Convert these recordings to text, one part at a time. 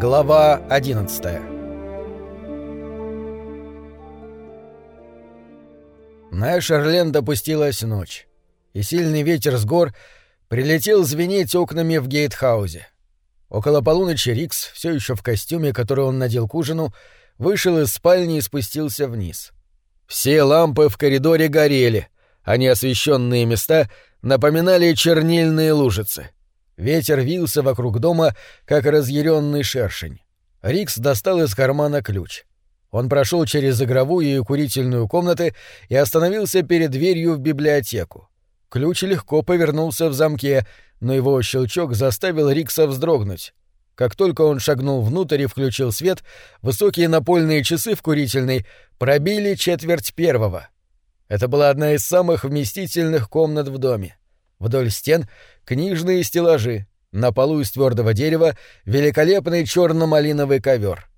Глава 11 На Эшерленд опустилась ночь, и сильный ветер с гор прилетел звенеть окнами в гейтхаузе. Около полуночи Рикс, все еще в костюме, который он надел к ужину, вышел из спальни и спустился вниз. Все лампы в коридоре горели, а неосвещенные места напоминали чернильные лужицы. Ветер вился вокруг дома, как разъяренный шершень. Рикс достал из кармана ключ. Он прошел через игровую и курительную комнаты и остановился перед дверью в библиотеку. Ключ легко повернулся в замке, но его щелчок заставил Рикса вздрогнуть. Как только он шагнул внутрь и включил свет, высокие напольные часы в курительной пробили четверть первого. Это была одна из самых вместительных комнат в доме. Вдоль стен книжные стеллажи, на полу из твердого дерева великолепный черно-малиновый ковер.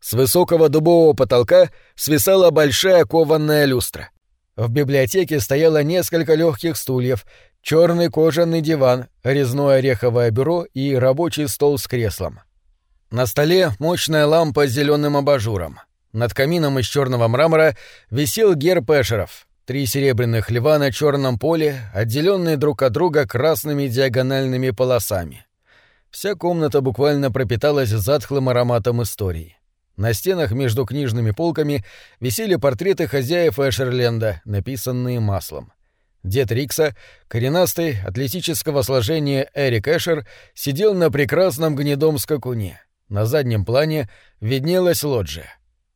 С высокого дубового потолка свисала большая кованная люстра. В библиотеке стояло несколько легких стульев, черный кожаный диван, резное ореховое бюро и рабочий стол с креслом. На столе мощная лампа с зеленым абажуром. Над камином из черного мрамора висел герб Эшеров, Три серебряных льва на черном поле, отделенные друг от друга красными диагональными полосами. Вся комната буквально пропиталась затхлым ароматом истории. На стенах между книжными полками висели портреты хозяев Эшерленда, написанные маслом. Дед Рикса, коренастый, атлетического сложения Эрик Эшер, сидел на прекрасном гнедом скакуне. На заднем плане виднелась лоджия.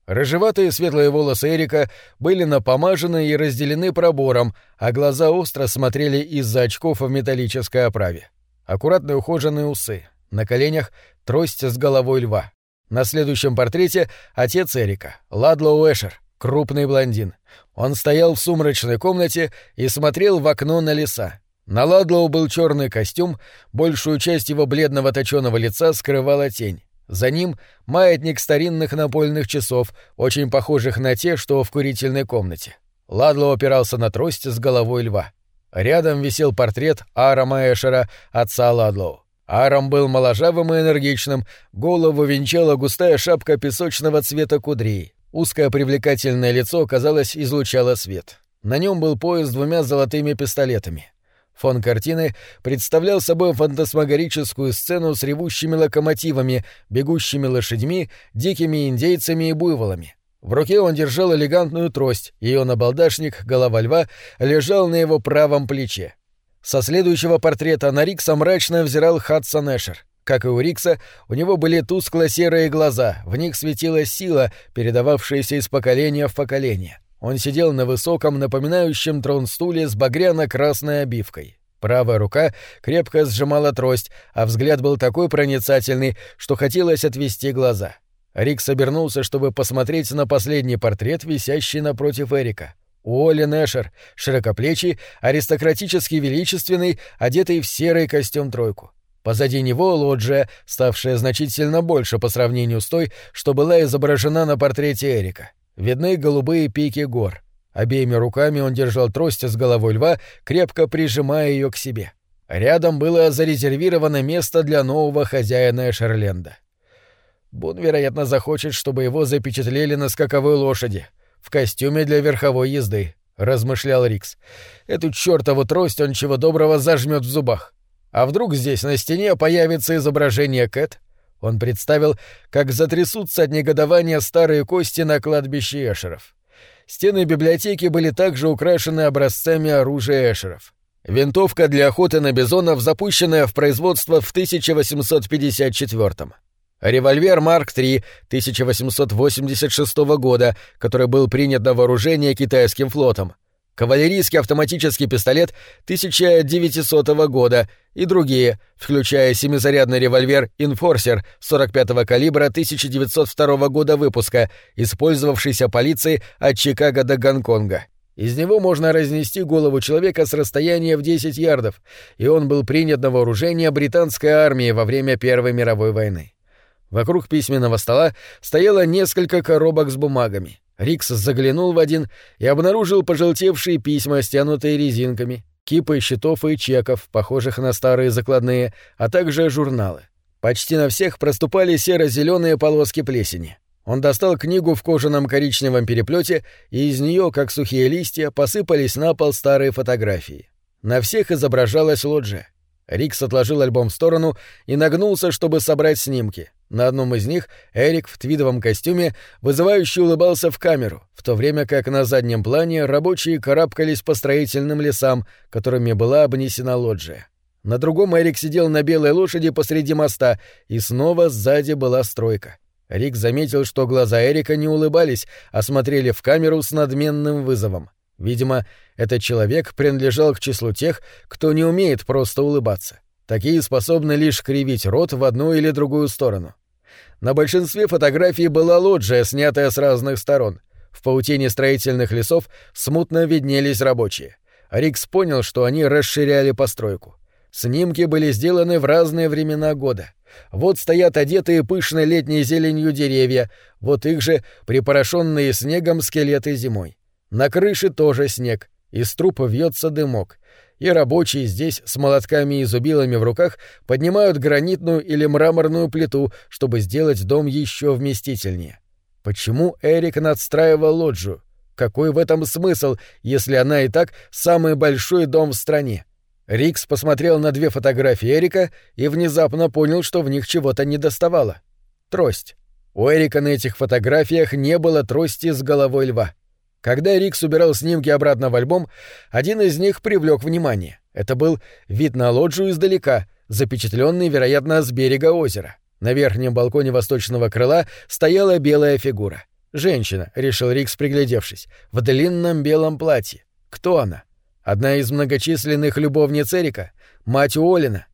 Рыжеватые светлые волосы Эрика были напомажены и разделены пробором, а глаза остро смотрели из-за очков в металлической оправе. Аккуратные ухоженные усы. На коленях трость с головой льва. На следующем портрете отец Эрика, Ладлоу Эшер, крупный блондин. Он стоял в сумрачной комнате и смотрел в окно на леса. На Ладлоу был черный костюм, большую часть его бледного точеного лица скрывала тень. За ним маятник старинных напольных часов, очень похожих на те, что в курительной комнате. Ладло опирался на трость с головой льва. Рядом висел портрет Арама Эшера, отца Ладлоу. Арам был моложавым и энергичным, голову венчала густая шапка песочного цвета кудрей. Узкое привлекательное лицо, казалось, излучало свет. На нем был пояс с двумя золотыми пистолетами. Фон картины представлял собой фантасмагорическую сцену с ревущими локомотивами, бегущими лошадьми, дикими индейцами и буйволами. В руке он держал элегантную трость, ее набалдашник, голова льва, лежал на его правом плече. Со следующего портрета на Рикса мрачно взирал Хадсон Эшер. Как и у Рикса, у него были тускло-серые глаза, в них светилась сила, передававшаяся из поколения в поколение. Он сидел на высоком, напоминающем трон стуле с багряно-красной обивкой. Правая рука крепко сжимала трость, а взгляд был такой проницательный, что хотелось отвести глаза. Рик собернулся, чтобы посмотреть на последний портрет, висящий напротив Эрика. Уолли Нэшер, широкоплечий, аристократически величественный, одетый в серый костюм-тройку. Позади него лоджия, ставшая значительно больше по сравнению с той, что была изображена на портрете Эрика. Видны голубые пики гор. Обеими руками он держал трость с головой льва, крепко прижимая ее к себе. Рядом было зарезервировано место для нового хозяина Эшерленда. Бун, вероятно, захочет, чтобы его запечатлели на скаковой лошади, в костюме для верховой езды, — размышлял Рикс. Эту чертову трость он чего доброго зажмет в зубах. А вдруг здесь на стене появится изображение Кэт? Он представил, как затрясутся от негодования старые кости на кладбище Эшеров. Стены библиотеки были также украшены образцами оружия Эшеров. Винтовка для охоты на бизонов, запущенная в производство в 1854 -м. Револьвер Марк III 1886 года, который был принят на вооружение китайским флотом кавалерийский автоматический пистолет 1900 года и другие, включая семизарядный револьвер «Инфорсер» 45-го калибра 1902 года выпуска, использовавшийся полицией от Чикаго до Гонконга. Из него можно разнести голову человека с расстояния в 10 ярдов, и он был принят на вооружение британской армии во время Первой мировой войны. Вокруг письменного стола стояло несколько коробок с бумагами. Рикс заглянул в один и обнаружил пожелтевшие письма, стянутые резинками, кипы счетов и чеков, похожих на старые закладные, а также журналы. Почти на всех проступали серо-зеленые полоски плесени. Он достал книгу в кожаном коричневом переплете, и из нее, как сухие листья, посыпались на пол старые фотографии. На всех изображалась лоджия. Рикс отложил альбом в сторону и нагнулся, чтобы собрать снимки. На одном из них Эрик в твидовом костюме вызывающе улыбался в камеру, в то время как на заднем плане рабочие карабкались по строительным лесам, которыми была обнесена лоджия. На другом Эрик сидел на белой лошади посреди моста, и снова сзади была стройка. Рик заметил, что глаза Эрика не улыбались, а смотрели в камеру с надменным вызовом. Видимо, этот человек принадлежал к числу тех, кто не умеет просто улыбаться. Такие способны лишь кривить рот в одну или другую сторону. На большинстве фотографий была лоджия, снятая с разных сторон. В паутине строительных лесов смутно виднелись рабочие. Рикс понял, что они расширяли постройку. Снимки были сделаны в разные времена года. Вот стоят одетые пышной летней зеленью деревья, вот их же припорошенные снегом скелеты зимой. На крыше тоже снег, из трупа вьется дымок, и рабочие здесь с молотками и зубилами в руках поднимают гранитную или мраморную плиту, чтобы сделать дом еще вместительнее. Почему Эрик надстраивал лоджию? Какой в этом смысл, если она и так самый большой дом в стране? Рикс посмотрел на две фотографии Эрика и внезапно понял, что в них чего-то недоставало. Трость. У Эрика на этих фотографиях не было трости с головой льва. Когда Рик убирал снимки обратно в альбом, один из них привлек внимание. Это был вид на лоджию издалека, запечатленный, вероятно, с берега озера. На верхнем балконе восточного крыла стояла белая фигура. Женщина, решил Рикс, приглядевшись, в длинном белом платье. Кто она? Одна из многочисленных любовниц Эрика, мать Уоллина.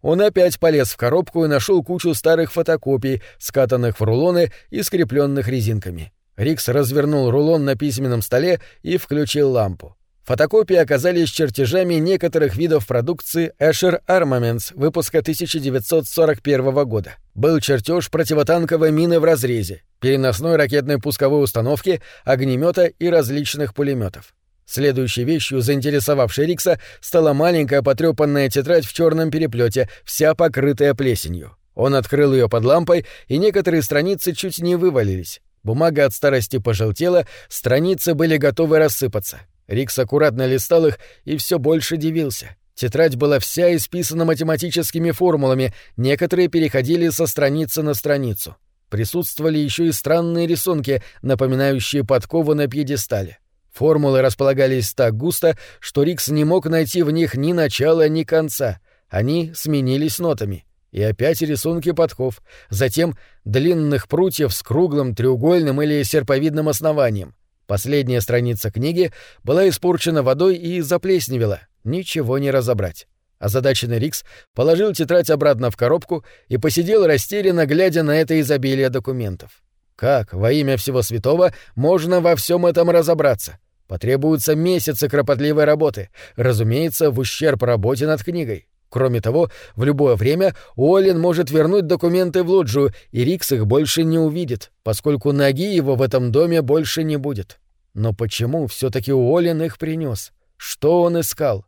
Он опять полез в коробку и нашел кучу старых фотокопий, скатанных в рулоны и скрепленных резинками. Рикс развернул рулон на письменном столе и включил лампу. Фотокопии оказались чертежами некоторых видов продукции Escher Armaments выпуска 1941 года. Был чертеж противотанковой мины в разрезе, переносной ракетной пусковой установки, огнемета и различных пулеметов. Следующей вещью, заинтересовавшей Рикса, стала маленькая потрепанная тетрадь в черном переплете, вся покрытая плесенью. Он открыл ее под лампой, и некоторые страницы чуть не вывалились. Бумага от старости пожелтела, страницы были готовы рассыпаться. Рикс аккуратно листал их и все больше дивился. Тетрадь была вся исписана математическими формулами, некоторые переходили со страницы на страницу. Присутствовали еще и странные рисунки, напоминающие подковы на пьедестале. Формулы располагались так густо, что Рикс не мог найти в них ни начала, ни конца. Они сменились нотами. И опять рисунки подков, затем длинных прутьев с круглым, треугольным или серповидным основанием. Последняя страница книги была испорчена водой и заплесневела, ничего не разобрать. Озадаченный Рикс положил тетрадь обратно в коробку и посидел растерянно, глядя на это изобилие документов. Как, во имя всего святого, можно во всем этом разобраться? Потребуются месяцы кропотливой работы, разумеется, в ущерб работе над книгой. Кроме того, в любое время Уоллен может вернуть документы в лоджию, и Рикс их больше не увидит, поскольку ноги его в этом доме больше не будет. Но почему все таки Уоллен их принес? Что он искал?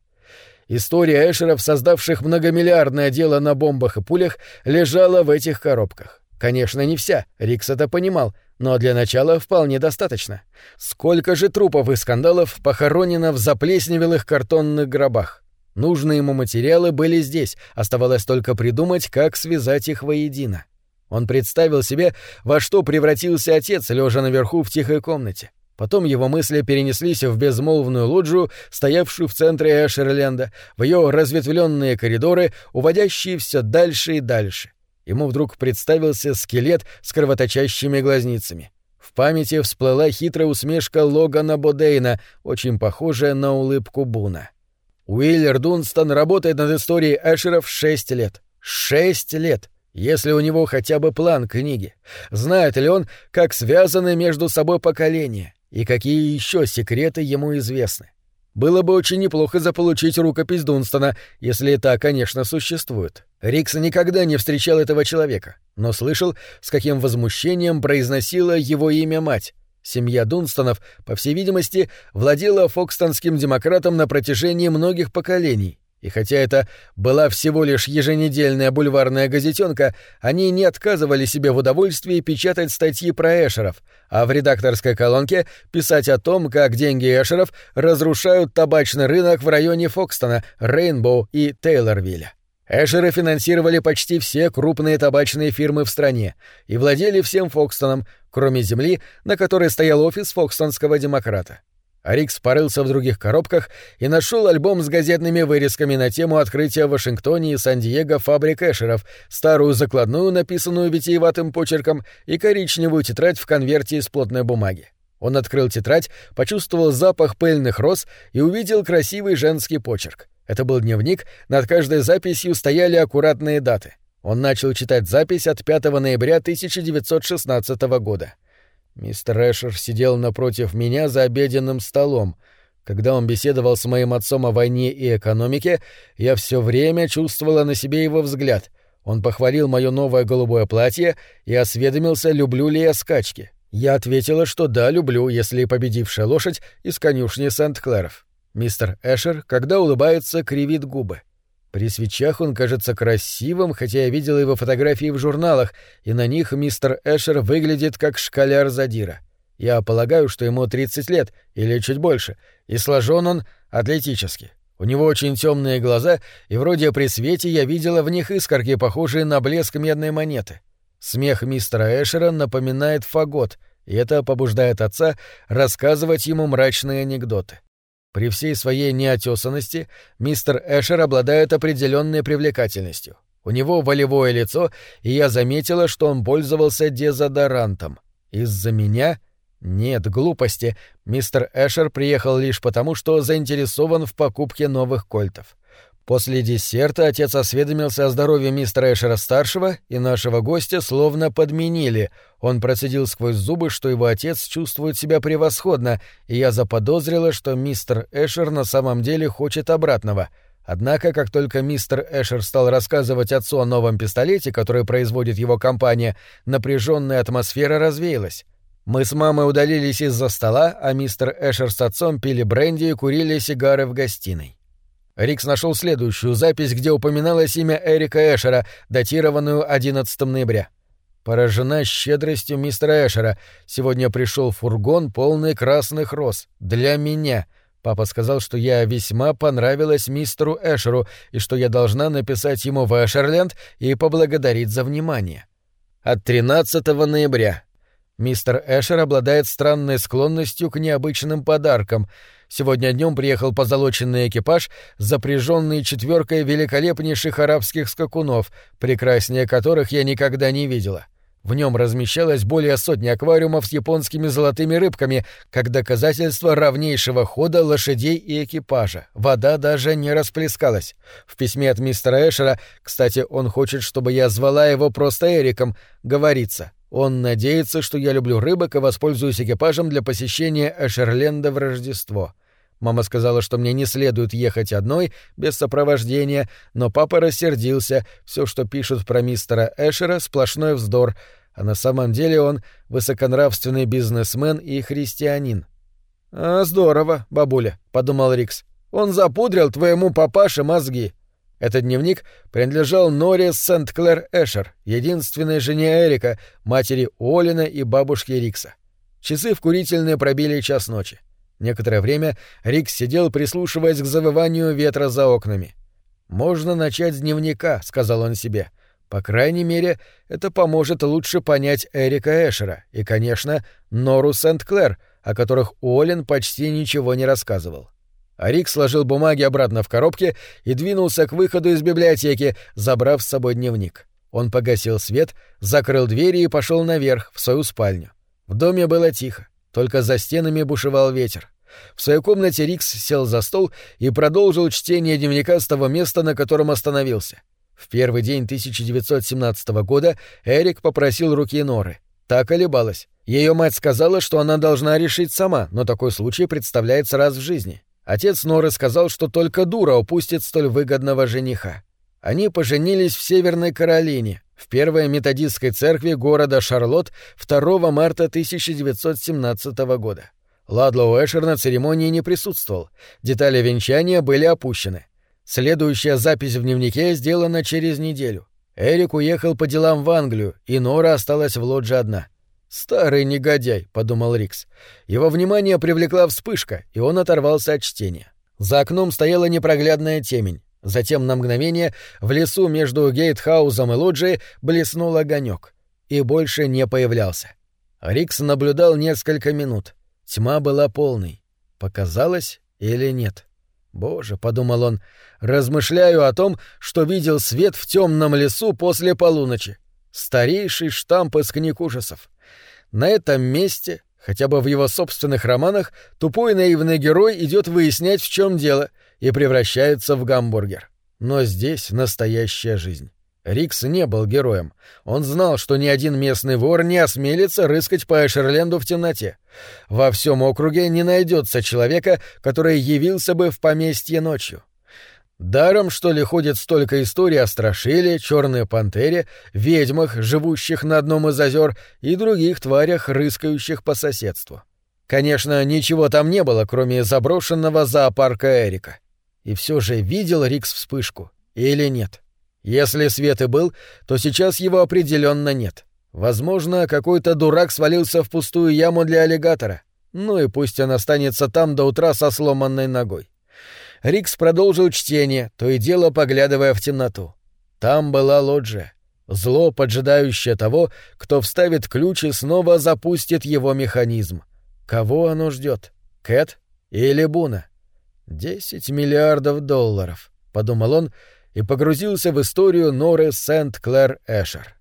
История Эшеров, создавших многомиллиардное дело на бомбах и пулях, лежала в этих коробках. Конечно, не вся, Рикс это понимал, но для начала вполне достаточно. Сколько же трупов и скандалов похоронено в заплесневелых картонных гробах? Нужные ему материалы были здесь, оставалось только придумать, как связать их воедино. Он представил себе, во что превратился отец, лежа наверху в тихой комнате. Потом его мысли перенеслись в безмолвную лоджию, стоявшую в центре Эшерленда, в ее разветвленные коридоры, уводящие все дальше и дальше. Ему вдруг представился скелет с кровоточащими глазницами. В памяти всплыла хитрая усмешка Логана Бодейна, очень похожая на улыбку Буна. Уиллер Дунстон работает над историей Эшеров шесть лет. Шесть лет! Если у него хотя бы план книги. Знает ли он, как связаны между собой поколения и какие еще секреты ему известны? Было бы очень неплохо заполучить рукопись Дунстона, если это, конечно, существует. Рикс никогда не встречал этого человека, но слышал, с каким возмущением произносила его имя мать. Семья Дунстонов, по всей видимости, владела фокстонским демократом на протяжении многих поколений, И хотя это была всего лишь еженедельная бульварная газетенка, они не отказывали себе в удовольствии печатать статьи про Эшеров, а в редакторской колонке писать о том, как деньги Эшеров разрушают табачный рынок в районе Фокстона, Рейнбоу и Тейлорвилля. Эшеры финансировали почти все крупные табачные фирмы в стране и владели всем Фокстоном, кроме земли, на которой стоял офис фокстонского демократа. Рикс порылся в других коробках и нашел альбом с газетными вырезками на тему открытия в Вашингтоне и Сан-Диего фабрик Эшеров, старую закладную, написанную витиеватым почерком, и коричневую тетрадь в конверте из плотной бумаги. Он открыл тетрадь, почувствовал запах пыльных роз и увидел красивый женский почерк. Это был дневник, над каждой записью стояли аккуратные даты. Он начал читать запись от 5 ноября 1916 года. Мистер Эшер сидел напротив меня за обеденным столом. Когда он беседовал с моим отцом о войне и экономике, я все время чувствовала на себе его взгляд. Он похвалил мое новое голубое платье и осведомился, люблю ли я скачки. Я ответила, что да, люблю, если победившая лошадь из конюшни Сент-Клэров. Мистер Эшер, когда улыбается, кривит губы. При свечах он кажется красивым, хотя я видела его фотографии в журналах, и на них мистер Эшер выглядит как школяр задира. Я полагаю, что ему 30 лет или чуть больше, и сложен он атлетически. У него очень темные глаза, и вроде при свете я видела в них искорки, похожие на блеск медной монеты. Смех мистера Эшера напоминает фагот, и это побуждает отца рассказывать ему мрачные анекдоты. При всей своей неотесанности мистер Эшер обладает определенной привлекательностью. У него волевое лицо, и я заметила, что он пользовался дезодорантом. Из-за меня? Нет, глупости. Мистер Эшер приехал лишь потому, что заинтересован в покупке новых кольтов. После десерта отец осведомился о здоровье мистера Эшера-старшего, и нашего гостя словно подменили. Он процедил сквозь зубы, что его отец чувствует себя превосходно, и я заподозрила, что мистер Эшер на самом деле хочет обратного. Однако, как только мистер Эшер стал рассказывать отцу о новом пистолете, который производит его компания, напряженная атмосфера развеялась. Мы с мамой удалились из-за стола, а мистер Эшер с отцом пили бренди и курили сигары в гостиной. Рикс нашел следующую запись, где упоминалось имя Эрика Эшера, датированную 11 ноября. Поражена щедростью мистера Эшера. Сегодня пришел фургон, полный красных роз. Для меня. Папа сказал, что я весьма понравилась мистеру Эшеру и что я должна написать ему в Эшерленд и поблагодарить за внимание. От 13 ноября. Мистер Эшер обладает странной склонностью к необычным подаркам — Сегодня днем приехал позолоченный экипаж, запряженный четверкой великолепнейших арабских скакунов, прекраснее которых я никогда не видела. В нем размещалось более сотни аквариумов с японскими золотыми рыбками, как доказательство равнейшего хода лошадей и экипажа. Вода даже не расплескалась. В письме от мистера Эшера, кстати, он хочет, чтобы я звала его просто Эриком, говорится он надеется, что я люблю рыбок и воспользуюсь экипажем для посещения Эшерленда в Рождество. Мама сказала, что мне не следует ехать одной, без сопровождения, но папа рассердился. Все, что пишут про мистера Эшера, сплошной вздор, а на самом деле он высоконравственный бизнесмен и христианин. «А, здорово, бабуля», — подумал Рикс. «Он запудрил твоему папаше мозги». Этот дневник принадлежал Норе Сент-Клэр Эшер, единственной жене Эрика, матери Олина и бабушки Рикса. Часы в курительные пробили час ночи. Некоторое время Рикс сидел, прислушиваясь к завыванию ветра за окнами. «Можно начать с дневника», — сказал он себе. «По крайней мере, это поможет лучше понять Эрика Эшера и, конечно, Нору Сент-Клэр, о которых Уоллен почти ничего не рассказывал. А Рик сложил бумаги обратно в коробке и двинулся к выходу из библиотеки, забрав с собой дневник. Он погасил свет, закрыл двери и пошел наверх, в свою спальню. В доме было тихо, только за стенами бушевал ветер. В своей комнате Рикс сел за стол и продолжил чтение дневника с того места, на котором остановился. В первый день 1917 года Эрик попросил руки Норы. Так колебалась. Ее мать сказала, что она должна решить сама, но такой случай представляется раз в жизни. Отец Норы сказал, что только дура упустит столь выгодного жениха. Они поженились в Северной Каролине, в первой методистской церкви города Шарлотт 2 марта 1917 года. Ладлоу Эшер на церемонии не присутствовал, детали венчания были опущены. Следующая запись в дневнике сделана через неделю. Эрик уехал по делам в Англию, и Нора осталась в лодже одна. «Старый негодяй», — подумал Рикс. Его внимание привлекла вспышка, и он оторвался от чтения. За окном стояла непроглядная темень. Затем на мгновение в лесу между Гейтхаузом и лоджией блеснул огонек и больше не появлялся. Рикс наблюдал несколько минут. Тьма была полной. Показалось или нет? Боже, подумал он, размышляю о том, что видел свет в темном лесу после полуночи. Старейший штамп из книг ужасов. На этом месте, хотя бы в его собственных романах, тупой наивный герой идет выяснять, в чем дело, и превращается в гамбургер. Но здесь настоящая жизнь. Рикс не был героем. Он знал, что ни один местный вор не осмелится рыскать по Эшерленду в темноте. Во всем округе не найдется человека, который явился бы в поместье ночью. Даром, что ли, ходит столько историй о Страшиле, Черной Пантере, ведьмах, живущих на одном из озер, и других тварях, рыскающих по соседству. Конечно, ничего там не было, кроме заброшенного зоопарка Эрика. И все же видел Рикс вспышку или нет? — если свет и был, то сейчас его определенно нет. Возможно, какой-то дурак свалился в пустую яму для аллигатора. Ну и пусть он останется там до утра со сломанной ногой. Рикс продолжил чтение, то и дело поглядывая в темноту. Там была лоджия. Зло, поджидающее того, кто вставит ключ и снова запустит его механизм. Кого оно ждет? Кэт или Буна? Десять миллиардов долларов, — подумал он, — и погрузился в историю Норы Сент-Клэр Эшер.